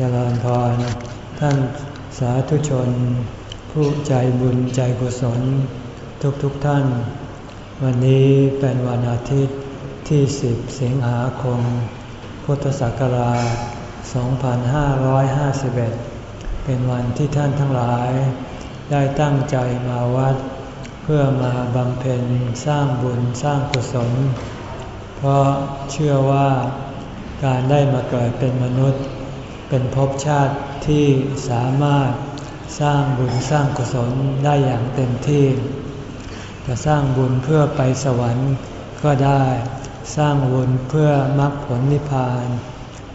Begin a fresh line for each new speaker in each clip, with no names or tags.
จริญพร ท่านสาธุชน ผู้ใจบุญใจกุศล ทุกๆทท่าน วันนี้เป็นวันอาทิตย์ที่ 10 สิงหาคม พุทธศักราช 2551 เป็นวันที่ท่านทั้งหลาย ได้ตั้งใจมาวัด เพื่อมาบำเพ็ญสร้างบุญสร้างกุศล เพราะเชื่อว่าการได้มาเกิดเป็นมนุษย์ เป็นภพชาติที่สามารถสร้างบุญสร้างกุศลได้อย่างเต็มที่ จะสร้างบุญเพื่อไปสวรรค์ก็ได้ สร้างบุญเพื่อมรรคผลนิพพาน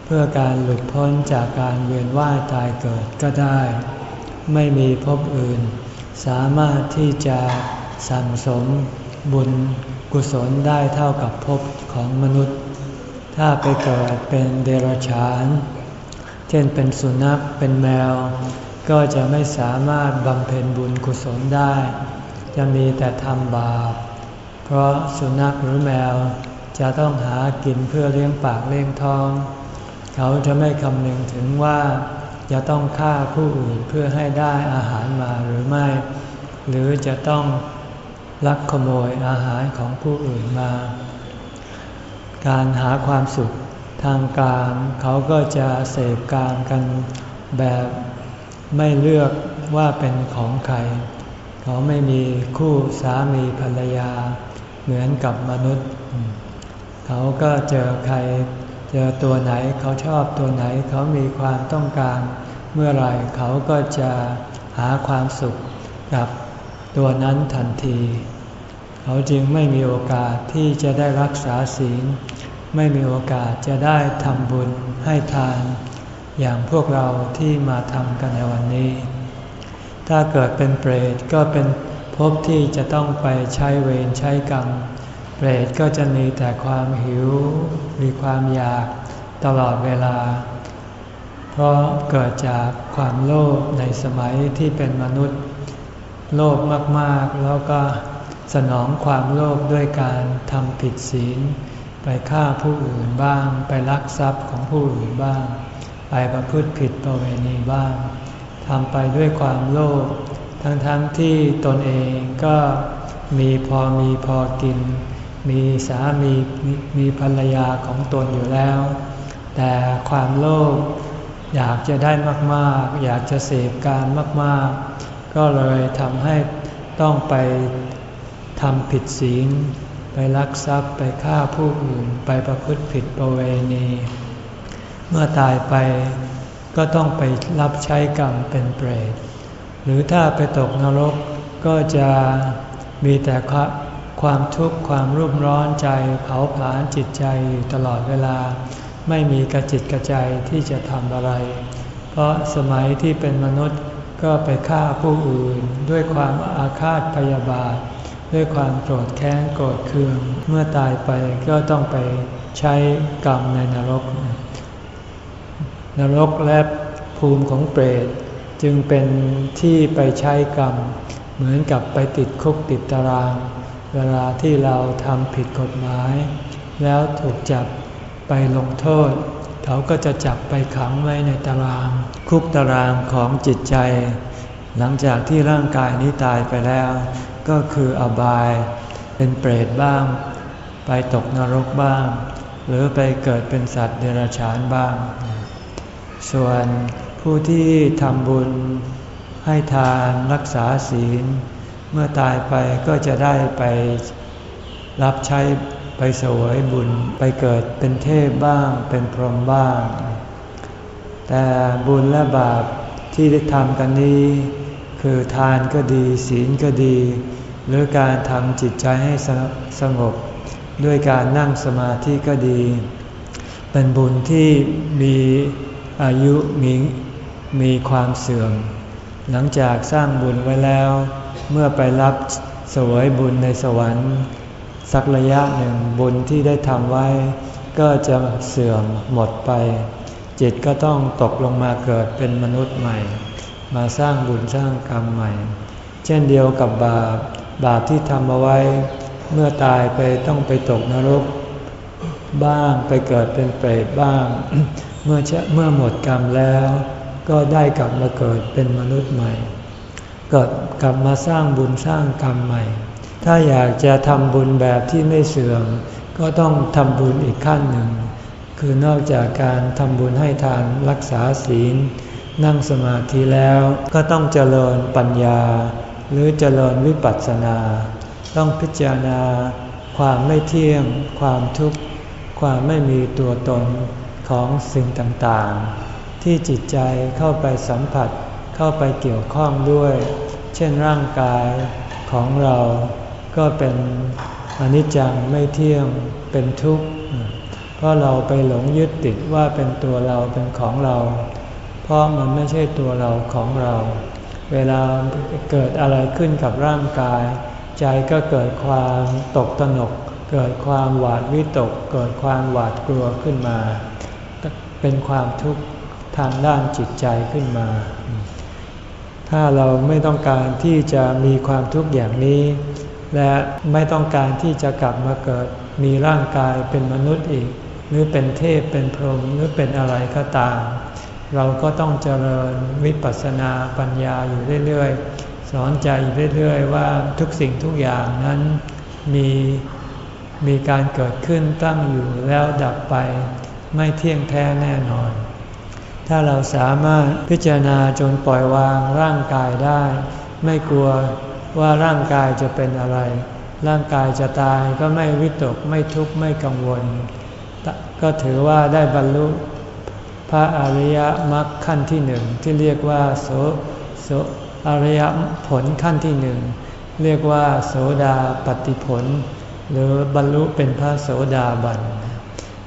เพื่อการหลุดพ้นจากการเวียนว่ายตายเกิดก็ได้ ไม่มีภพอื่น สามารถที่จะสั่งสมบุญกุศลได้เท่ากับภพของมนุษย์ ถ้าไปเกิดเป็นเดรัจฉาน เช่นเป็นสุนัขเป็นแมว ก็จะไม่สามารถบำเพ็ญบุญกุศลได้ จะมีแต่ทำบาป เพราะสุนัขหรือแมวจะต้องหากินเพื่อเลี้ยงปากเลี้ยงท้อง เขาจะไม่คำนึงถึงว่าจะต้องฆ่าผู้อื่นเพื่อให้ได้อาหารมาหรือไม่ หรือจะต้องลักขโมยอาหารของผู้อื่นมา การหาความสุข ทางการเขาก็จะเสพการกันแบบไม่เลือกว่าเป็นของใคร เขาไม่มีคู่สามีภรรยา เหมือนกับมนุษย์ เขาก็เจอใคร เจอตัวไหนเขาชอบตัวไหนเขามีความต้องการเมื่อไรเขาก็จะหาความสุขกับตัวนั้นทันที เขาจึงไม่มีโอกาสที่จะได้รักษาศีล ไม่มีโอกาสจะได้ทำบุญให้ทาน อย่างพวกเราที่มาทำกันในวันนี้ ถ้าเกิดเป็นเปรตก็เป็นภพที่จะต้องไปใช้เวรใช้กรรม เปรตก็จะมีแต่ความหิว มีความอยากตลอดเวลา เพราะเกิดจากความโลภในสมัยที่เป็นมนุษย์ โลภมากๆแล้วก็สนองความโลภด้วยการทำผิดศีล ไปฆ่าผู้อื่นบ้าง ไปลักทรัพย์ของผู้อื่นบ้าง ไปประพฤติผิดประเวณีบ้างทำไปด้วยความโลภทั้งๆทที่ตนเองก็มีพอมีพอกิน มีสามีมีภรรยาของตนอยู่แล้ว แต่ความโลภอยากจะได้มากๆ อยากจะเสพการมากๆ ก็เลยทำให้ต้องไปทำผิดศีล ไปลักทรัพย์ไปฆ่าผู้อื่นไปประพฤติผิดประเวณี เมื่อตายไปก็ต้องไปรับใช้กรรมเป็นเปรต หรือถ้าไปตกนรกก็จะมีแต่ความทุกข์ความรุ่มร้อนใจเผาผลาญจิตใจอยู่ตลอดเวลา ไม่มีกระจิตกระใจที่จะทำอะไร เพราะสมัยที่เป็นมนุษย์ก็ไปฆ่าผู้อื่นด้วยความอาฆาตพยาบาท ด้วยความโกรธแค้นโกรธเคือง เมื่อตายไปก็ต้องไปใช้กรรมในนรก นรกและภูมิของเปรตจึงเป็นที่ไปใช้กรรม เหมือนกับไปติดคุกติดตาราง เวลาที่เราทำผิดกฎหมาย แล้วถูกจับไปลงโทษ เขาก็จะจับไปขังไว้ในตาราง คุกตารางของจิตใจ หลังจากที่ร่างกายนี้ตายไปแล้ว ก็คืออบาย เป็นเปรตบ้าง ไปตกนรกบ้าง หรือไปเกิดเป็นสัตว์เดรัจฉานบ้าง ส่วนผู้ที่ทำบุญให้ทานรักษาศีล เมื่อตายไปก็จะได้ไปรับใช้ไปสวยบุญไปเกิดเป็นเทพบ้างเป็นพรหมบ้าง แต่บุญและบาปที่ได้ทำกันนี้ คือทานก็ดีศีลก็ดี หรือการทำจิตใจให้สงบด้วยการนั่งสมาธิก็ดี เป็นบุญที่มีอายุมีมีความเสื่อม หลังจากสร้างบุญไว้แล้ว เมื่อไปรับสวยบุญในสวรรค์ สักระยะหนึ่งบุญที่ได้ทำไว้ ก็จะเสื่อมหมดไป จิตก็ต้องตกลงมาเกิดเป็นมนุษย์ใหม่ มาสร้างบุญสร้างกรรมใหม่ เช่นเดียวกับบาป บาปที่ทำเอาไว้ เมื่อตายไปต้องไปตกนรก บ้างไปเกิดเป็นเปรตบ้าง เมื่อเมื่อหมดกรรมแล้ว ก็ได้กลับมาเกิดเป็นมนุษย์ใหม่ เกิดกลับมาสร้างบุญสร้างกรรมใหม่ ถ้าอยากจะทำบุญแบบที่ไม่เสื่อม ก็ต้องทำบุญอีกขั้นหนึ่ง คือนอกจากการทำบุญให้ทานรักษาศีล นั่งสมาธิแล้วก็ต้องเจริญปัญญา หรือเจริญวิปัสสนา ต้องพิจารณา ความไม่เที่ยง ความทุกข์ ความไม่มีตัวตนของสิ่งต่างๆ ที่จิตใจเข้าไปสัมผัสเข้าไปเกี่ยวข้องด้วย เช่นร่างกายของเราก็เป็นอนิจจังไม่เที่ยงเป็นทุกข์ เพราะเราไปหลงยึดติดว่าเป็นตัวเราเป็นของเรา เพราะมันไม่ใช่ตัวเราของเรา เวลาเกิดอะไรขึ้นกับร่างกาย ใจก็เกิดความตกตนก เกิดความหวาดวิตก เกิดความหวาดกลัวขึ้นมา เป็นความทุกข์ทางด้านจิตใจขึ้นมา ถ้าเราไม่ต้องการที่จะมีความทุกข์อย่างนี้ และไม่ต้องการที่จะกลับมาเกิดมีร่างกายเป็นมนุษย์อีก หรือเป็นเทพเป็นพรหมหรือเป็นอะไรก็ตาม เราก็ต้องเจริญวิปัสสนาปัญญาอยู่เรื่อยๆ สอนใจอยู่เรื่อยๆ ว่าทุกสิ่งทุกอย่างนั้นมีมีการเกิดขึ้นตั้งอยู่แล้วดับไปไม่เที่ยงแท้แน่นอน ถ้าเราสามารถพิจารณาจนปล่อยวางร่างกายได้ ไม่กลัวว่าร่างกายจะเป็นอะไร ร่างกายจะตายก็ไม่วิตกไม่ทุกข์ไม่กังวล ก็ถือว่าได้บรรลุ ระอริยมรรคขั้นที่หนึ่งที่เรียกว่าโสโสอริยผลขั้นที่หนึ่งเรียกว่า โสดาปฏิผล หรือบรรลุเป็นพระโสดาบัน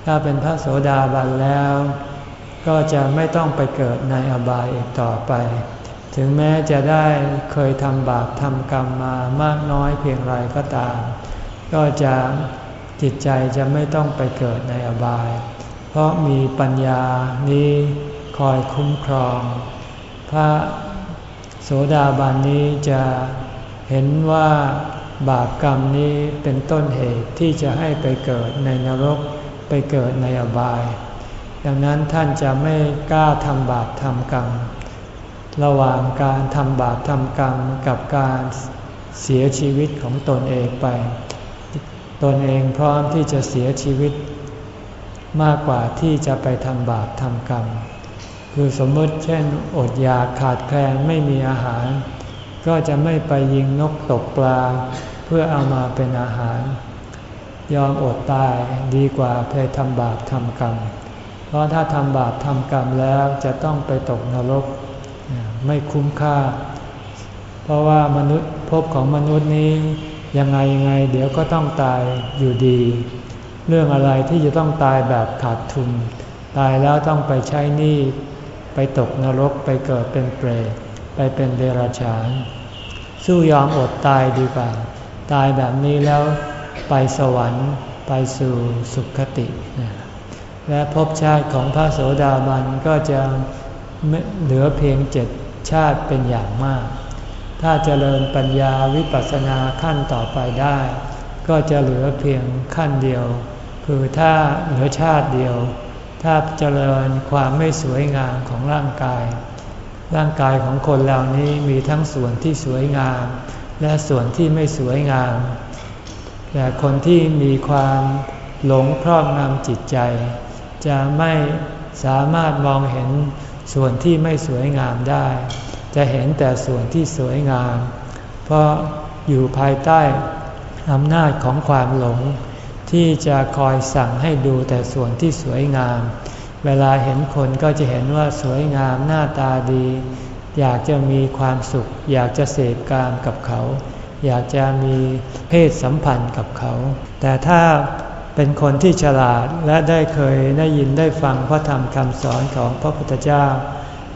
ถ้าเป็นพระโสดาบันแล้ว ก็จะไม่ต้องไปเกิดในอบายอีกต่อไป ถึงแม้จะได้เคยทำบาปทำกรรมมามากน้อยเพียงไรก็ตาม ก็จะจิตใจจะไม่ต้องไปเกิดในอบาย เพราะมีปัญญานี้คอยคุ้มครอง พระโสดาบันนี้จะเห็นว่าบาปกรรมนี้เป็นต้นเหตุที่จะให้ไปเกิดในนรกไปเกิดในอบาย ดังนั้นท่านจะไม่กล้าทำบาปทำกรรม ระหว่างการทำบาปทำกรรมกับการเสียชีวิตของตนเองไป ตนเองพร้อมที่จะเสียชีวิต มากกว่าที่จะไปทำบาปทำกรรม คือสมมติเช่น อดอยากขาดแคลนไม่มีอาหาร ก็จะไม่ไปยิงนกตกปลา เพื่อเอามาเป็นอาหาร ยอมอดตายดีกว่าเคยทำบาปทำกรรม เพราะถ้าทำบาปทำกรรมแล้วจะต้องไปตกนรก ไม่คุ้มค่า เพราะว่ามนุษย์ภพของมนุษย์นี้ยังไงยังไงเดี๋ยวก็ต้องตายอยู่ดี เรื่องอะไรที่จะต้องตายแบบขาดทุน ตายแล้วต้องไปใช้หนี้ไปตกนรกไปเกิดเป็นเปรตไปเป็นเดรัจฉาน สู้ยอมอดตายดีกว่า ตายแบบนี้แล้วไปสวรรค์ไปสู่สุคติ และภพชาติของพระโสดาบันก็จะเหลือเพียงเจ็ดชาติเป็นอย่างมาก ถ้าเจริญปัญญาวิปัสสนาขั้นต่อไปได้ ก็จะเหลือเพียงขั้นเดียว คือถ้าเหลือชาติเดียว ถ้าเจริญความไม่สวยงามของร่างกาย ร่างกายของคนเหล่านี้มีทั้งส่วนที่สวยงาม และส่วนที่ไม่สวยงาม แต่คนที่มีความหลงครอบงำจิตใจ จะไม่สามารถมองเห็นส่วนที่ไม่สวยงามได้ จะเห็นแต่ส่วนที่สวยงาม เพราะอยู่ภายใต้อำนาจของความหลง ที่จะคอยสั่งให้ดูแต่ส่วนที่สวยงาม เวลาเห็นคนก็จะเห็นว่าสวยงามหน้าตาดี อยากจะมีความสุข อยากจะเสพกามกับเขา อยากจะมีเพศสัมพันธ์กับเขา แต่ถ้าเป็นคนที่ฉลาดและได้เคยได้ยินได้ฟังพระธรรมคำสอนของพระพุทธเจ้า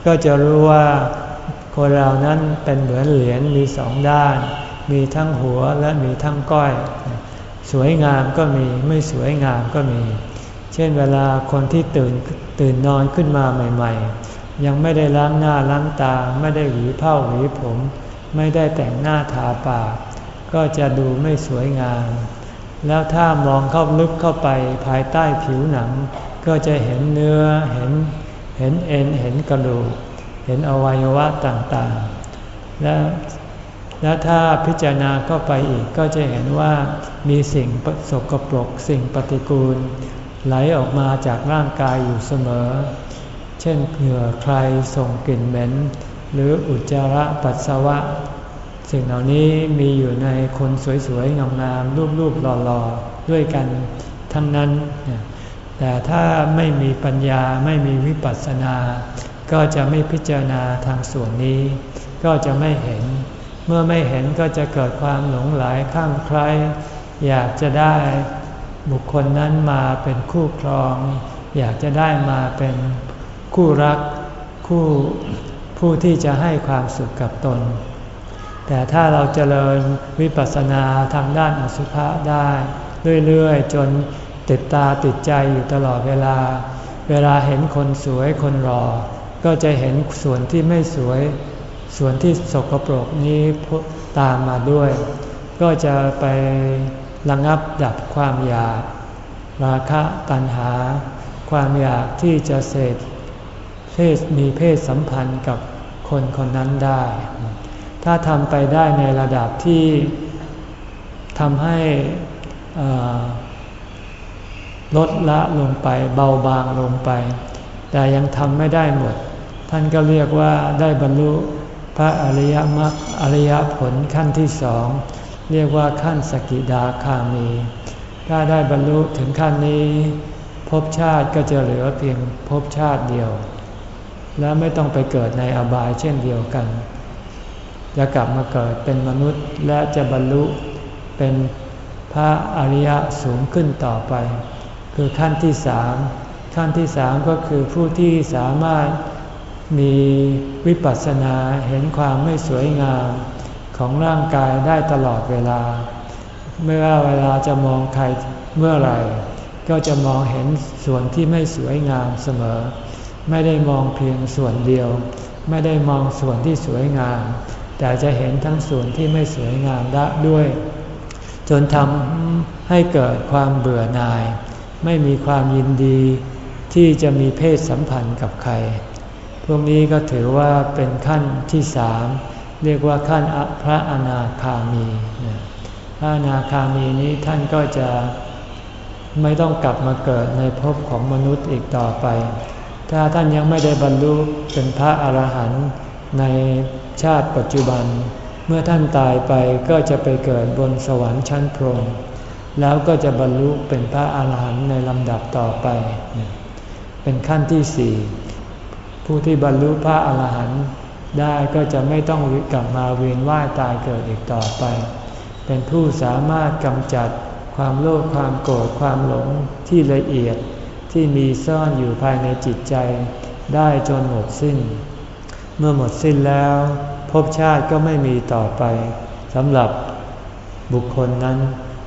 ก็จะรู้ว่าคนเรานั้นเป็นเหมือนเหรียญมีสองด้าน มีทั้งหัวและมีทั้งก้อย สวยงามก็มีไม่สวยงามก็มี เช่นเวลาคนที่ตื่นตื่นนอนขึ้นมาใหม่ ๆ ยังไม่ได้ล้างหน้าล้างตาไม่ได้หวีผ้าหวีผม ไม่ได้แต่งหน้าทาปาก ก็จะดูไม่สวยงาม แล้วถ้ามองเข้าลึกเข้าไปภายใต้ผิวหนัง ก็จะเห็นเนื้อเห็นเห็นเอ็นเห็นกระดูก เห็นอวัยวะต่างๆ และ และถ้าพิจารณาเข้าไปอีกก็จะเห็นว่ามีสิ่งสกปรกสิ่งปฏิกูล ไหลออกมาจากร่างกายอยู่เสมอ เช่นเหงื่อใครส่งกลิ่นเหม็น หรืออุจจาระปัสสาวะ สิ่งเหล่านี้มีอยู่ในคนสวยๆ งามๆรูปๆหล่อๆ ด้วยกันทั้งนั้น แต่ถ้าไม่มีปัญญาไม่มีวิปัสสนา ก็จะไม่พิจารณาทางส่วนนี้ ก็จะไม่เห็น เมื่อไม่เห็นก็จะเกิดความหลงไหลข้างใครอยากจะได้บุคคลนั้นมาเป็นคู่ครอง อยากจะได้มาเป็นคู่รักคู่ผู้ที่จะให้ความสุขกับตน แต่ถ้าเราเจริญวิปัสสนาทางด้านอสุภะได้เรื่อยๆ จนติดตาติดใจอยู่ตลอดเวลา เวลาเห็นคนสวยคนรอก็จะเห็นส่วนที่ไม่สวย ส่วนที่สกปรกนี้ตามมาด้วย ก็จะไประงับดับความอยาก ราคะตัณหา ความอยากที่จะเสพเพศมีเพศสัมพันธ์กับคนคนนั้นได้ ถ้าทำไปได้ในระดับที่ทำให้ลดละลงไปเบาบางลงไป แต่ยังทำไม่ได้หมด ท่านก็เรียกว่าได้บรรลุ พระอริยมรรคอริยผลขั้นที่สองเรียกว่าขั้นสกิดาคามี ถ้าได้บรรลุถึงขั้นนี้ภพชาติก็จะเหลือเพียงภพชาติเดียว และไม่ต้องไปเกิดในอบายเช่นเดียวกัน จะกลับมาเกิดเป็นมนุษย์และจะบรรลุเป็นพระอริยสูงขึ้นต่อไป คือขั้นที่สามขั้นที่สามก็คือผู้ที่สามารถ มีวิปัสสนาเห็นความไม่สวยงามของร่างกายได้ตลอดเวลา ไม่ว่าเวลาจะมองใครเมื่อไหร่ ก็จะมองเห็นส่วนที่ไม่สวยงามเสมอ ไม่ได้มองเพียงส่วนเดียว ไม่ได้มองส่วนที่สวยงาม แต่จะเห็นทั้งส่วนที่ไม่สวยงามได้ด้วย จนทำให้เกิดความเบื่อหน่าย ไม่มีความยินดีที่จะมีเพศสัมพันธ์กับใคร พวกนี้ก็ถือว่าเป็นขั้นที่สามเรียกว่าขั้นพระอนาคามี พระอนาคามีนี้ท่านก็จะไม่ต้องกลับมาเกิดในภพของมนุษย์อีกต่อไป ถ้าท่านยังไม่ได้บรรลุเป็นพระอรหันต์ในชาติปัจจุบัน เมื่อท่านตายไปก็จะไปเกิดบนสวรรค์ชั้นพรหมแล้วก็จะบรรลุเป็นพระอรหันต์ในลำดับต่อไป เป็นขั้นที่สี่ ผู้ที่บรรลุพระอรหันต์ได้ก็จะไม่ต้องกลับมาเวียนว่ายตายเกิดอีกต่อไป เป็นผู้สามารถกำจัดความโลภความโกรธความหลงที่ละเอียดที่มีซ่อนอยู่ภายในจิตใจ ได้จนหมดสิ้น เมื่อหมดสิ้นแล้วภพชาติก็ไม่มีต่อไปสำหรับบุคคลนั้น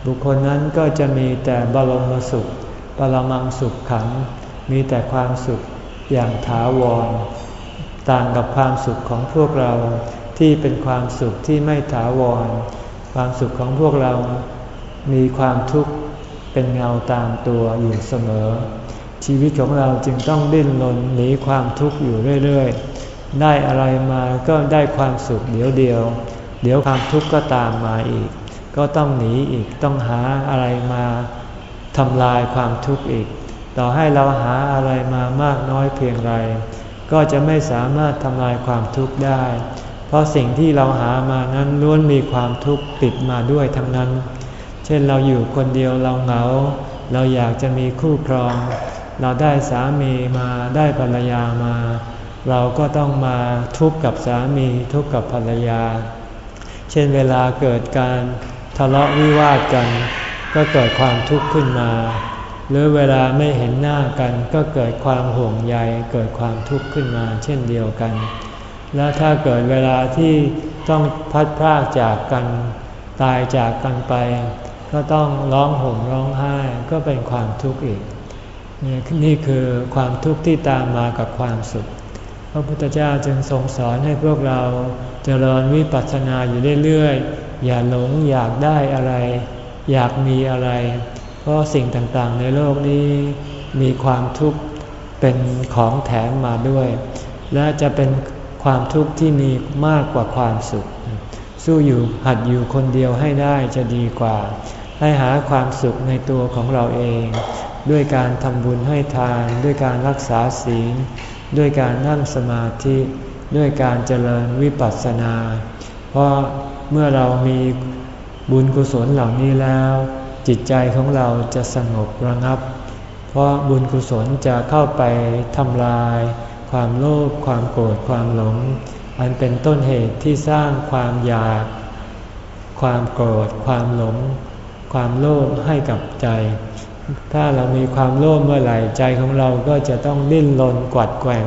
บุคคลนั้นก็จะมีแต่บรมสุข ปรมังสุขขัง มีแต่ความสุข อย่างถาวร ต่างกับความสุขของพวกเราที่เป็นความสุขที่ไม่ถาวร ความสุขของพวกเรา มีความทุกข์เป็นเงาตามตัวอยู่เสมอ ชีวิตของเราจึงต้องดิ้นรนหนีความทุกข์อยู่เรื่อยๆ ได้อะไรมาก็ได้ความสุขเดี๋ยวเดียว เดี๋ยวความทุกข์ก็ตามมาอีก ก็ต้องหนีอีกต้องหาอะไรมาทำลายความทุกข์อีก ต่อให้เราหาอะไรมามากน้อยเพียงไร ก็จะไม่สามารถทำลายความทุกข์ได้ เพราะสิ่งที่เราหามานั้นล้วนมีความทุกข์ติดมาด้วยทั้งนั้น เช่นเราอยู่คนเดียวเราเหงา เราอยากจะมีคู่ครอง เราได้สามีมาได้ภรรยามา เราก็ต้องมาทุกข์กับสามีทุกข์กับภรรยา เช่นเวลาเกิดการทะเลาะวิวาทกัน ก็เกิดความทุกข์ขึ้นมา หรือเวลาไม่เห็นหน้ากันก็เกิดความห่วงใยเกิดความทุกข์ขึ้นมาเช่นเดียวกัน แล้วถ้าเกิดเวลาที่ต้องพัดพรากจากกันตายจากกันไป ก็ต้องร้องห่มร้องไห้ก็เป็นความทุกข์อีก นี่คือความทุกข์ที่ตามมากับความสุข พระพุทธเจ้าจึงทรงสอนให้พวกเราเจริญวิปัสสนาอยู่เรื่อยๆอย่าหลงอยากได้อะไร อยากมีอะไร เพราะสิ่งต่างๆ ในโลกนี้มีความทุกข์เเป็นของแถมมาด้วย และจะเป็นความทุกข์ที่มีมากกว่าความสุข สู้อยู่หัดอยู่คนเดียวให้ได้จะดีกว่า ให้หาความสุขในตัวของเราเอง ด้วยการทำบุญให้ทาน ด้วยการรักษาศีล ด้วยการนั่งสมาธิ ด้วยการเจริญวิปัสสนา เพราะเมื่อเรามีบุญกุศลเหล่านี้แล้ว จิตใจของเราจะสงบระงับ เพราะบุญกุศลจะเข้าไปทำลาย ความโลภความโกรธความหลง อันเป็นต้นเหตุที่สร้างความอยาก ความโกรธความหลง ความโลภให้กับใจ ถ้าเรามีความโลภเมื่อไหร่ใจของเราก็จะต้องดิ้นรนกวัดแกว่ง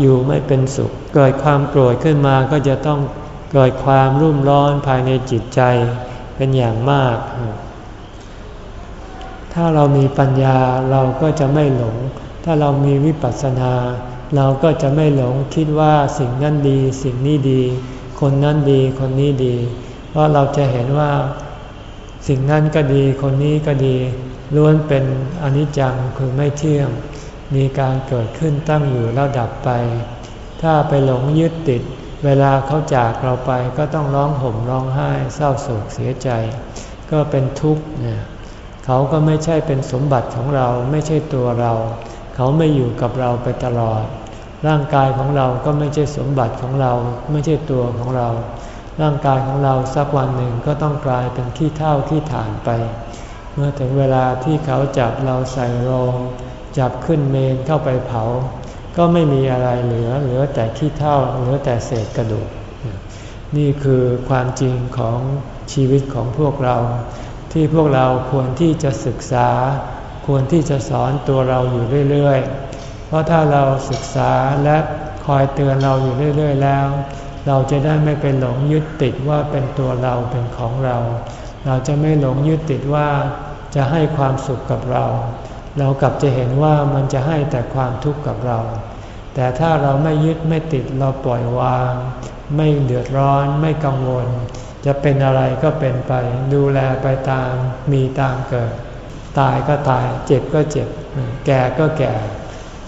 อยู่ไม่เป็นสุข เกิดความโกรธขึ้นมาก็จะต้องเกิดความรุ่มร้อนภายในจิตใจเป็นอย่างมาก ถ้าเรามีปัญญาเราก็จะไม่หลง ถ้าเรามีวิปัสสนา เราก็จะไม่หลงคิดว่าสิ่งนั้นดี สิ่งนี้ดี คนนั้นดีคนนี้ดี เพราะเราจะเห็นว่า สิ่งนั้นก็ดีคนนี้ก็ดีล้วนเป็นอนิจจังคือไม่เที่ยง มีการเกิดขึ้นตั้งอยู่แล้วดับไป ถ้าไปหลงยึดติด เวลาเขาจากเราไปก็ต้องร้องห่มร้องไห้เศร้าโศกเสียใจ ก็เป็นทุกข์เนี่ย เขาก็ไม่ใช่เป็นสมบัติของเราไม่ใช่ตัวเรา เขาไม่อยู่กับเราไปตลอด ร่างกายของเราก็ไม่ใช่สมบัติของเรา ไม่ใช่ตัวของเรา ร่างกายของเราสักวันหนึ่งก็ต้องกลายเป็นขี้เท่าขี้ฐานไป เมื่อถึงเวลาที่เขาจับเราใส่โรงจับขึ้นเมนเข้าไปเผา ก็ไม่มีอะไรเหลือเหลือแต่ขี้เท่าเหลือแต่เศษกระดูก นี่คือความจริงของชีวิตของพวกเรา ที่พวกเราควรที่จะศึกษา ควรที่จะสอนตัวเราอยู่เรื่อยๆ เพราะถ้าเราศึกษาและคอยเตือนเราอยู่เรื่อยๆแล้ว เราจะได้ไม่เป็นหลงยึดติดว่าเป็นตัวเราเป็นของเรา เราจะไม่หลงยึดติดว่าจะให้ความสุขกับเรา เรากลับจะเห็นว่ามันจะให้แต่ความทุกข์กับเรา แต่ถ้าเราไม่ยึดไม่ติดเราปล่อยวาง ไม่เดือดร้อนไม่กังวล จะเป็นอะไรก็เป็นไป ดูแลไปตามมีตามเกิด ตายก็ตาย เจ็บก็เจ็บ แก่ก็แก่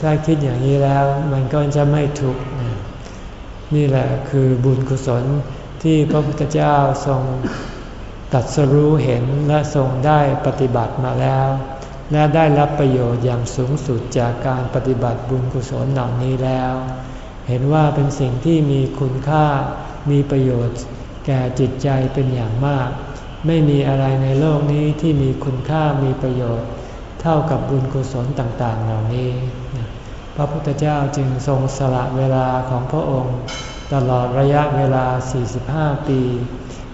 ถ้าคิดอย่างนี้แล้วมันก็จะไม่ทุกข์นี่แหละคือบุญกุศลที่พระพุทธเจ้าทรงตัดสรู้เห็นและทรงได้ปฏิบัติมาแล้ว และได้รับประโยชน์อย่างสูงสุดจากการปฏิบัติบุญกุศลเหล่านี้แล้ว เห็นว่าเป็นสิ่งที่มีคุณค่ามีประโยชน์ แก่จิตใจเป็นอย่างมาก ไม่มีอะไรในโลกนี้ที่มีคุณค่ามีประโยชน์ เท่ากับบุญกุศลต่างๆ เหล่านี้ พระพุทธเจ้าจึงทรงสละเวลาของพระองค์ ตลอดระยะเวลา 45 ปี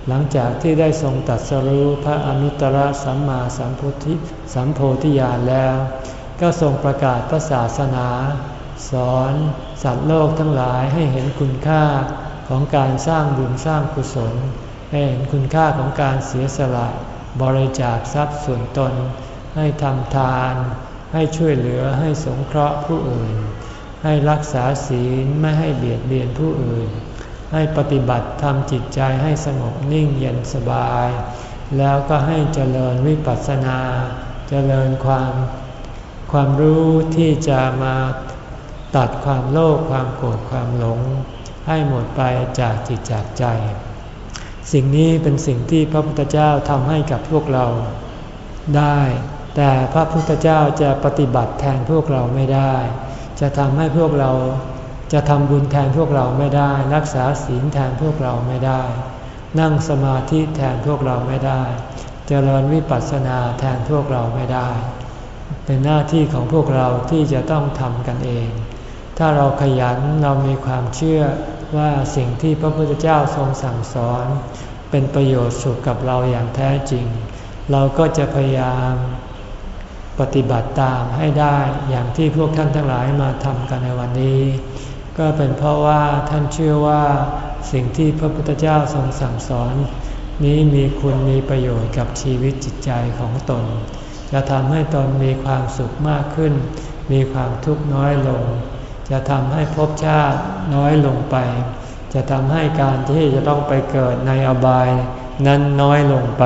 หลังจากที่ได้ทรงตัดสรู้พระอนุตตรสัมมาสัมพุทธิสัมโพธิญาณแล้ว ก็ทรงประกาศพระศาสนา สอนสัตว์โลกทั้งหลายให้เห็นคุณค่า ของการสร้างบุญสร้างกุศลให้เห็นคุณค่าของการเสียสละบริจาคทรัพย์ส่วนตน ให้ทำทาน ให้ช่วยเหลือให้สงเคราะห์ผู้อื่น ให้รักษาศีลไม่ให้เบียดเบียนผู้อื่น ให้ปฏิบัติทำจิตใจให้สงบนิ่งเย็นสบาย แล้วก็ให้เจริญวิปัสสนา เจริญความความรู้ที่จะมาตัดความโลภความโกรธความหลง ให้หมดไปจากจิตจากใจ สิ่งนี้เป็นสิ่งที่พระพุทธเจ้าทำให้กับพวกเราได้ แต่พระพุทธเจ้าจะปฏิบัติแทนพวกเราไม่ได้ จะทำให้พวกเราจะทำบุญแทนพวกเราไม่ได้ รักษาศีลแทนพวกเราไม่ได้ นั่งสมาธิแทนพวกเราไม่ได้ เจริญวิปัสสนาแทนพวกเราไม่ได้ เป็นหน้าที่ของพวกเราที่จะต้องทำกันเอง ถ้าเราขยันเรามีความเชื่อ ว่าสิ่งที่พระพุทธเจ้าทรงสั่งสอน เป็นประโยชน์สุขกับเราอย่างแท้จริง เราก็จะพยายามปฏิบัติตามให้ได้อย่างที่พวกท่านทั้งหลายมาทำกันในวันนี้ ก็เป็นเพราะว่าท่านเชื่อว่าสิ่งที่พระพุทธเจ้าทรงสั่งสอน นี้มีคุณมีประโยชน์กับชีวิตจิตใจของตน จะทำให้ตนมีความสุขมากขึ้น มีความทุกข์น้อยลง จะทำให้ภพชาติน้อยลงไป จะทำให้การที่จะต้องไปเกิดในอบายนั้นน้อยลงไป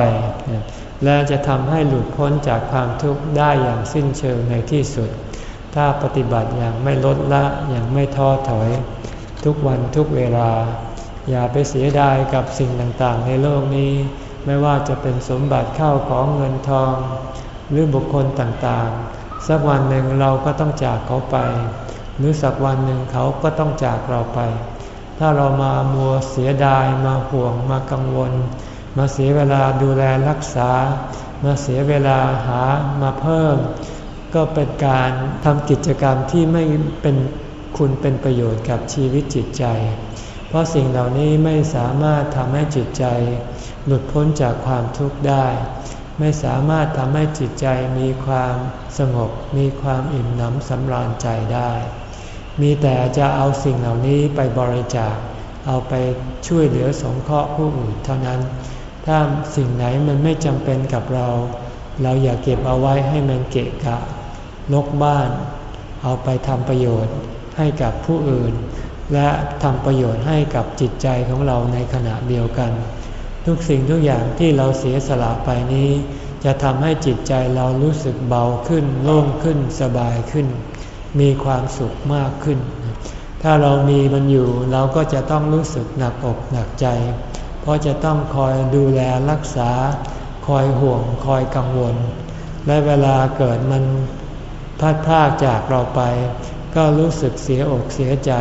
และจะทำให้หลุดพ้นจากความทุกข์ได้อย่างสิ้นเชิงในที่สุด ถ้าปฏิบัติอย่างไม่ลดละอย่างไม่ท้อถอย ทุกวันทุกเวลา อย่าไปเสียดายกับสิ่งต่างๆ ในโลกนี้ ไม่ว่าจะเป็นสมบัติเข้าของเงินทอง หรือบุคคลต่างๆ สักวันหนึ่งเราก็ต้องจากเขาไป หรือสักวันหนึ่งเขาก็ต้องจากเราไป ถ้าเรามามัวเสียดายมาห่วงมากังวล มาเสียเวลาดูแลรักษา มาเสียเวลาหามาเพิ่ม ก็เป็นการทำกิจกรรมที่ไม่เป็นคุณเป็นประโยชน์กับชีวิตจิตใจ เพราะสิ่งเหล่านี้ไม่สามารถทำให้จิตใจ หลุดพ้นจากความทุกข์ได้ ไม่สามารถทำให้จิตใจมีความสงบ มีความอิ่มหนำสำราญใจได้ มีแต่จะเอาสิ่งเหล่านี้ไปบริจาค เอาไปช่วยเหลือสงเคราะห์ผู้อื่นเท่านั้น ถ้าสิ่งไหนมันไม่จำเป็นกับเรา เราอย่าเก็บเอาไว้ให้มันเกะกะลกบ้าน เอาไปทำประโยชน์ให้กับผู้อื่น และทำประโยชน์ให้กับจิตใจของเราในขณะเดียวกัน ทุกสิ่งทุกอย่างที่เราเสียสละไปนี้ จะทำให้จิตใจเรารู้สึกเบาขึ้น โล่งขึ้นสบายขึ้น มีความสุขมากขึ้น ถ้าเรามีมันอยู่เราก็จะต้องรู้สึกหนักอกหนักใจ เพราะจะต้องคอยดูแลรักษา คอยห่วงคอยกังวล และเวลาเกิดมันพัดพากจากเราไป ก็รู้สึกเสียอกเสียใจ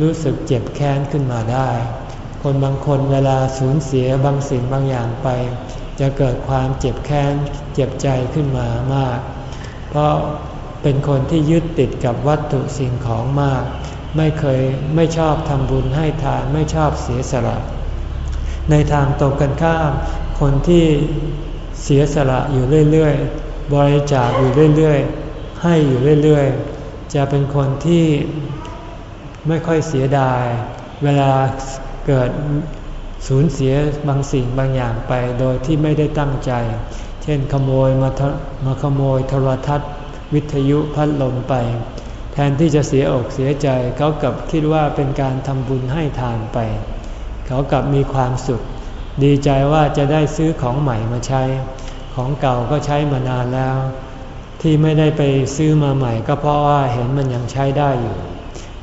รู้สึกเจ็บแค้นขึ้นมาได้ คนบางคนเวลาสูญเสียบางสิ่งบางอย่างไป จะเกิดความเจ็บแค้นเจ็บใจขึ้นมามาก เพราะ เป็นคนที่ยึดติดกับวัตถุสิ่งของมาก ไม่เคยไม่ชอบทำบุญให้ทานไม่ชอบเสียสละ ในทางตรงกันข้าม คนที่เสียสละอยู่เรื่อยๆ บริจาคอยู่เรื่อยๆ ให้อยู่เรื่อยๆ จะเป็นคนที่ไม่ค่อยเสียดาย เวลาเกิดสูญเสียบางสิ่งบางอย่างไปโดยที่ไม่ได้ตั้งใจ เช่นขโมยมามาขโมยโทรทัศน์ วิทยุพัดลมไป แทนที่จะเสียอกเสียใจเขากลับคิดว่าเป็นการทำบุญให้ทานไป เขากลับมีความสุข ดีใจว่าจะได้ซื้อของใหม่มาใช้ ของเก่าก็ใช้มานานแล้ว ที่ไม่ได้ไปซื้อมาใหม่ ก็เพราะว่าเห็นมันยังใช้ได้อยู่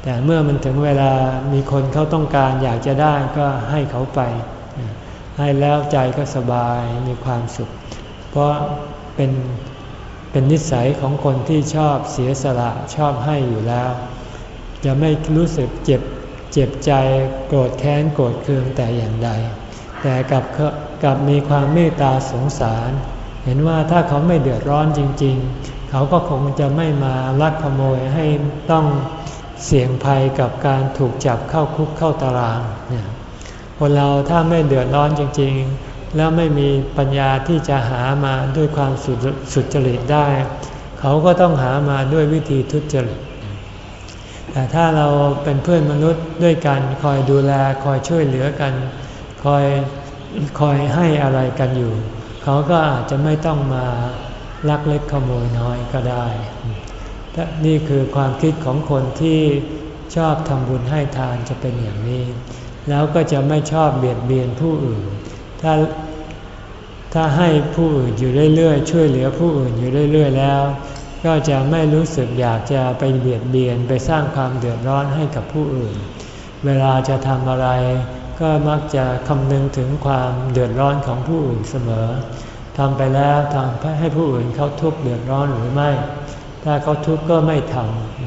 แต่เมื่อมันถึงเวลามีคนเขาต้องการอยากจะได้ก็ให้เขาไป ให้แล้วใจก็สบายมีความสุข เพราะเป็น เป็นนิสัยของคนที่ชอบเสียสละชอบให้อยู่แล้ว จะไม่รู้สึกเจ็บเจ็บใจโกรธแค้นโกรธเคืองแต่อย่างใด แต่กับกับมีความเมตตาสงสาร เห็นว่าถ้าเขาไม่เดือดร้อนจริง ๆ เขาก็คงจะไม่มาลักขโมยให้ต้องเสี่ยงภัยกับการถูกจับเข้าคุกเข้าตารางเนี่ยคนเราถ้าไม่เดือดร้อนจริง ๆ แล้วไม่มีปัญญาที่จะหามาด้วยความสุสุจริตได้ เขาก็ต้องหามาด้วยวิธีทุจริต แต่ถ้าเราเป็นเพื่อนมนุษย์ด้วยกันคอยดูแลคอยช่วยเหลือกัน คอยคอยให้อะไรกันอยู่ เขาก็อาจจะไม่ต้องมาลักเล็กขโมยน้อยก็ได้ นี่คือความคิดของคนที่ชอบทำบุญให้ทานจะเป็นอย่างนี้ แล้วก็จะไม่ชอบเบียดเบียนผู้อื่น ถ้าถ้าให้ผู้อื่นอยู่เรื่อยๆช่วยเหลือผู้อื่นอยู่เรื่อยๆแล้ว ก็จะไม่รู้สึกอยากจะไปเบียดเบียนไปสร้างความเดือดร้อนให้กับผู้อื่น เวลาจะทำอะไร ก็มักจะคำนึงถึงความเดือดร้อนของผู้อื่นเสมอทำไปแล้วทำให้ผู้อื่นเขาทุกข์เดือดร้อนหรือไม่ ถ้าเขาทุกข์ก็ไม่ท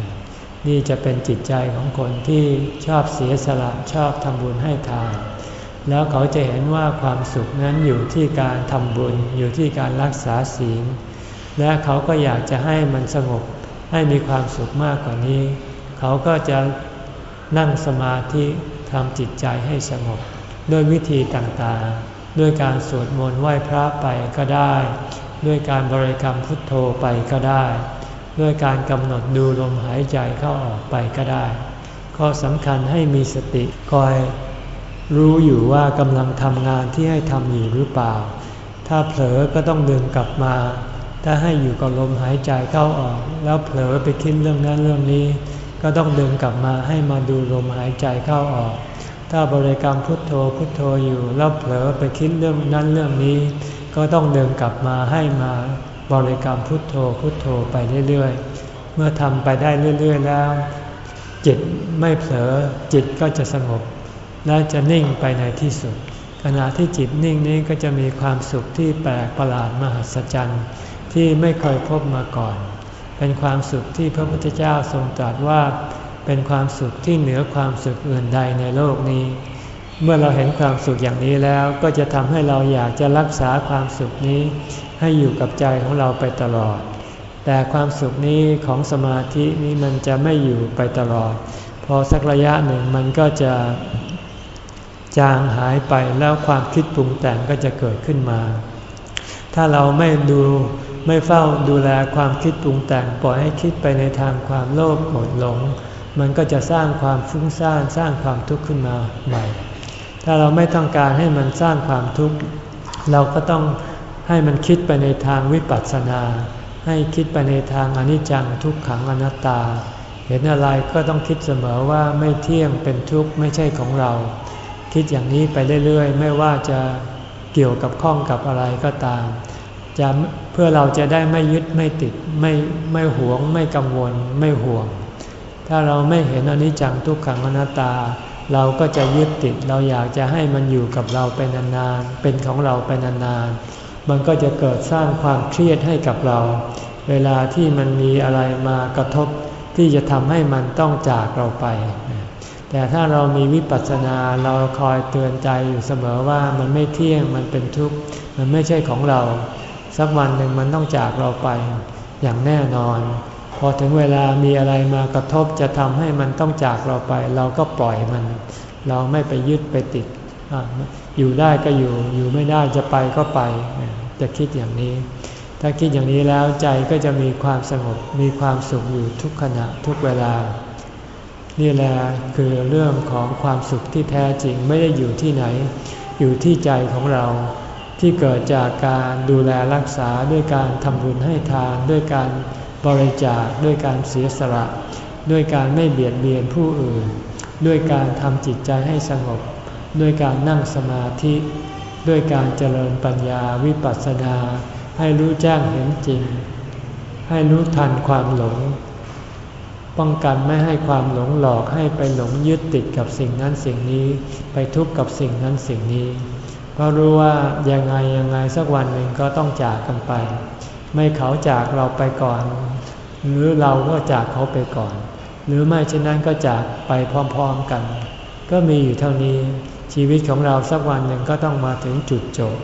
ำนี่จะเป็นจิตใจของคนที่ชอบเสียสละชอบทำบุญให้ทาน แล้วเขาจะเห็นว่าความสุขนั้นอยู่ที่การทำบุญอยู่ที่การรักษาศีล และเขาก็อยากจะให้มันสงบให้มีความสุขมากกว่านี้ เขาก็จะนั่งสมาธิทำจิตใจให้สงบด้วยวิธีต่างๆ ด้วยการสวดมนต์ไหว้พระไปก็ได้ ด้วยการบริกรรมพุทโธไปก็ได้ ด้วยการกำหนดดูลมหายใจเข้าออกไปก็ได้ ข้อสำคัญให้มีสติคอย รู้อยู่ว่ากำลังทำงานที่ให้ทำอยู่หรือเปล่า ถ้าเผลอก็ต้องเดินกลับมา ถ้าให้อยู่กับลมหายใจเข้าออก แล้วเผลอไปคิดเรื่องนั้นเรื่องนี้ ก็ต้องเดินกลับมาให้มาดูลมหายใจเข้าออก ถ้าบริกรรมพุทโธพุทโธอยู่แล้วเผลอไปคิดเรื่องนั้นเรื่องนี้ ก็ต้องเดินกลับมาให้มาบริกรรมพุทโธพุทโธไปเรื่อยๆ เมื่อทำไปได้เรื่อยๆแล้ว จิตไม่เผลอจิตก็จะสงบ และจะนิ่งไปในที่สุด ขณะที่จิตนิ่งนี้ก็จะมีความสุขที่แปลกประหลาดมหัศจรรย์ที่ไม่เคยพบมาก่อน เป็นความสุขที่พระพุทธเจ้าทรงตรัสว่าเป็นความสุขที่เหนือความสุขอื่นใดในโลกนี้ เมื่อเราเห็นความสุขอย่างนี้แล้วก็จะทำให้เราอยากจะรักษาความสุขนี้ ให้อยู่กับใจของเราไปตลอด แต่ความสุขนี้ของสมาธินี้มันจะไม่อยู่ไปตลอด พอสักระยะหนึ่งมันก็จะ จางหายไปแล้วความคิดปรุงแต่งก็จะเกิดขึ้นมา ถ้าเราไม่ดูไม่เฝ้าดูแลความคิดปรุงแต่งปล่อยให้คิดไปในทางความโลภโกรธหลง มันก็จะสร้างความฟุ้งซ่านสร้างความทุกข์ขึ้นมาใหม่ ถ้าเราไม่ต้องการให้มันสร้างความทุกข์เราก็ต้องให้มันคิดไปในทางวิปัสสนา ให้คิดไปในทางอนิจจังทุกขังอนัตตา เห็นอะไรก็ต้องคิดเสมอว่าไม่เที่ยงเป็นทุกข์ไม่ใช่ของเรา คิดอย่างนี้ไปเรื่อยๆ ไม่ว่าจะเกี่ยวกับข้องกับอะไรก็ตามจะเพื่อเราจะได้ไม่ยึดไม่ติดไม่ไม่หวง ไม่กังวลไม่ห่วง ถ้าเราไม่เห็นอนิจจังทุกขังอนัตตา เราก็จะยึดติดเราอยากจะให้มันอยู่กับเราไปนานๆเป็นของเราไปนานๆมันก็จะเกิดสร้างความเครียดให้กับเรา เวลาที่มันมีอะไรมากระทบที่จะทำให้มันต้องจากเราไป แต่ถ้าเรามีวิปัสสนาเราคอยเตือนใจอยู่เสมอว่ามันไม่เที่ยงมันเป็นทุกข์มันไม่ใช่ของเรา สักวันหนึ่งมันต้องจากเราไปอย่างแน่นอน พอถึงเวลามีอะไรมากระทบจะทำให้มันต้องจากเราไป เราก็ปล่อยมัน เราไม่ไปยึดไปติดอยู่ได้ก็อยู่อยู่ไม่ได้จะไปก็ไป จะคิดอย่างนี้ ถ้าคิดอย่างนี้แล้วใจก็จะมีความสงบมีความสุขอยู่ทุกขณะทุกเวลา นี่แหละคือเรื่องของความสุขที่แท้จริงไม่ได้อยู่ที่ไหน อยู่ที่ใจของเรา ที่เกิดจากการดูแลรักษาด้วยการทำบุญให้ทาน ด้วยการบริจาคด้วยการเสียสละ ด้วยการไม่เบียดเบียนผู้อื่น ด้วยการทำจิตใจให้สงบ ด้วยการนั่งสมาธิ ด้วยการเจริญปัญญาวิปัสสนา ให้รู้แจ้งเห็นจริง ให้รู้ทันความหลง ป้องกันไม่ให้ความหลงหลอกให้ไปหลงยึดติดกับสิ่งนั้นสิ่งนี้ ไปทุกข์กับสิ่งนั้นสิ่งนี้ เพราะรู้ว่ายังไงยังไงสักวันหนึ่งก็ต้องจากกันไป ไม่เขาจากเราไปก่อน หรือเราก็จากเขาไปก่อน หรือไม่เช่นนั้นก็จากไปพร้อมๆกัน ก็มีอยู่เท่านี้ ชีวิตของเราสักวันหนึ่งก็ต้องมาถึงจุดจบ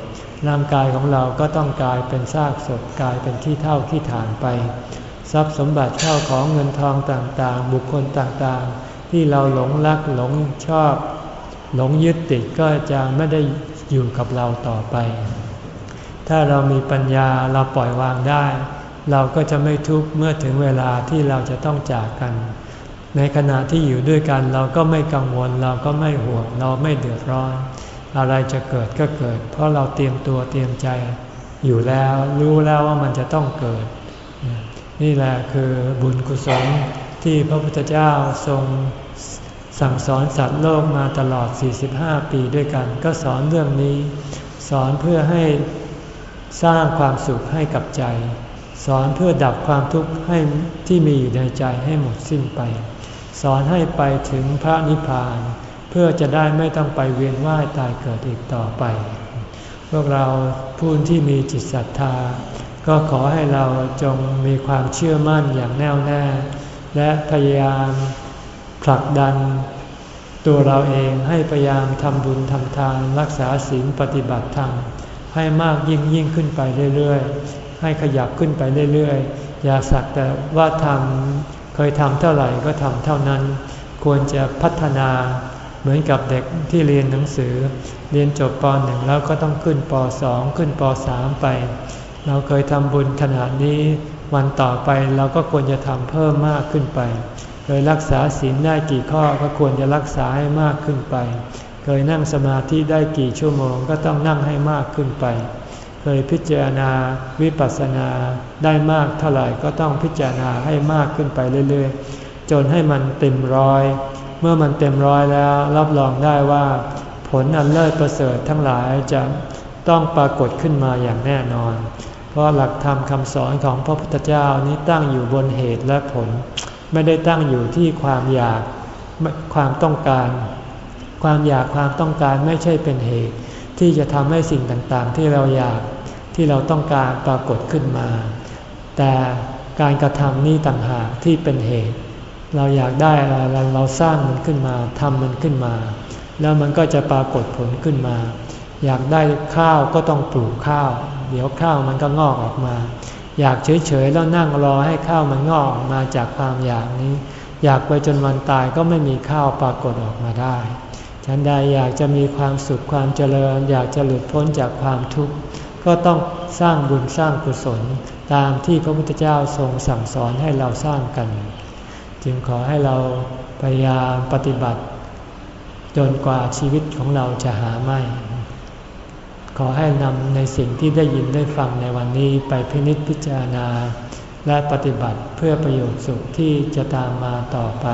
ร่างกายของเราก็ต้องกลายเป็นซากศพกลายเป็นที่เท่าที่ฐานไป ทรัพย์สมบัติเข้าของเงินทองต่างๆ บุคคลต่างๆ ที่เราหลงรักหลงชอบ หลงยึดติดก็จะไม่ได้อยู่กับเราต่อไป ถ้าเรามีปัญญาเราปล่อยวางได้ เราก็จะไม่ทุกข์เมื่อถึงเวลาที่เราจะต้องจากกัน ในขณะที่อยู่ด้วยกันเราก็ไม่กังวลเราก็ไม่ห่วงเราไม่เดือดร้อน อะไรจะเกิดก็เกิด เพราะเราเตรียมตัวเตรียมใจอยู่แล้วรู้แล้วว่ามันจะต้องเกิด นี่แหละคือบุญกุศลที่พระพุทธเจ้าทรงสั่งสอนสัตว์โลกมาตลอด 45 ปีด้วยกัน ก็สอนเรื่องนี้ สอนเพื่อให้สร้างความสุขให้กับใจ สอนเพื่อดับความทุกข์ให้ที่มีอยู่ในใจให้หมดสิ้นไป สอนให้ไปถึงพระนิพพาน เพื่อจะได้ไม่ต้องไปเวียนว่ายตายเกิดอีกต่อไป พวกเราผู้ที่มีจิตศรัทธา ก็ขอให้เราจงมีความเชื่อมั่นอย่างแน่วแน่ และพยายามผลักดัน ตัวเราเองให้พยายามทำบุญทำทานรักษาศีลปฏิบัติธรรมให้มากยิ่งยิ่งขึ้นไปเรื่อยๆ ให้ขยับขึ้นไปเรื่อยๆ อย่าสักแต่ว่าทำเคยทำเท่าไหร่ก็ทำเท่านั้น ควรจะพัฒนาเหมือนกับเด็กที่เรียนหนังสือ เรียนจบป .1 แล้วก็ต้องขึ้นป .2 ขึ้นป .3 ไป เราเคยทำบุญขนาดนี้วันต่อไปเราก็ควรจะทำเพิ่มมากขึ้นไป เคยรักษาศีลได้กี่ข้อก็ควรจะรักษาให้มากขึ้นไป เคยนั่งสมาธิได้กี่ชั่วโมงก็ต้องนั่งให้มากขึ้นไป เคยพิจารณาวิปัสสนาได้มากเท่าไหร่ก็ต้องพิจารณาให้มากขึ้นไปเรื่อยๆ จนให้มันเต็มร้อย เมื่อมันเต็มร้อยแล้วรับรองได้ว่า ผลอันเลิศประเสริฐทั้งหลายจะต้องปรากฏขึ้นมาอย่างแน่นอน เพราะหลักธรรมคำสอนของพระพุทธเจ้านี้ตั้งอยู่บนเหตุและผล ไม่ได้ตั้งอยู่ที่ความอยากความต้องการ ความอยากความต้องการไม่ใช่เป็นเหตุ ที่จะทำให้สิ่งต่างๆ ที่เราอยากที่เราต้องการปรากฏขึ้นมา แต่การกระทำนี้ต่างหากที่เป็นเหตุ เราอยากได้อะไรเราสร้างมันขึ้นมาทำมันขึ้นมา แล้วมันก็จะปรากฏผลขึ้นมา อยากได้ข้าวก็ต้องปลูกข้าว เดี๋ยวข้าวมันก็งอกออกมา อยากเฉยๆแล้วนั่งรอให้ข้าวมันงอกออกมาจากความอยากนี้ อยากไปจนวันตายก็ไม่มีข้าวปรากฏออกมาได้ฉันใดอยากจะมีความสุขความเจริญ อยากจะหลุดพ้นจากความทุกข์ก็ต้องสร้างบุญสร้างกุศล ตามที่พระพุทธเจ้าทรงสั่งสอนให้เราสร้างกัน จึงขอให้เราพยายามปฏิบัติ จนกว่าชีวิตของเราจะหาไม่ ขอให้นำในสิ่งที่ได้ยินได้ฟังในวันนี้ไปพินิจพิจารณา และปฏิบัติเพื่อประโยชน์สุขที่จะตามมาต่อไป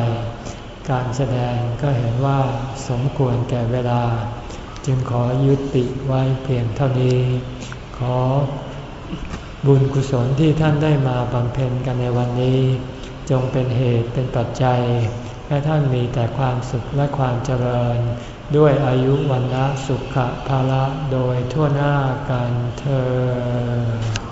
การแสดงก็เห็นว่าสมควรแก่เวลา จึงขอยุติไว้เพียงเท่านี้ ขอบุญกุศลที่ท่านได้มาบำเพ็ญกันในวันนี้ จงเป็นเหตุเป็นปัจจัย ให้ท่านมีแต่ความสุขและความเจริญ ด้วยอายุวันละสุขภาละโดยทั่วหน้ากันเธอ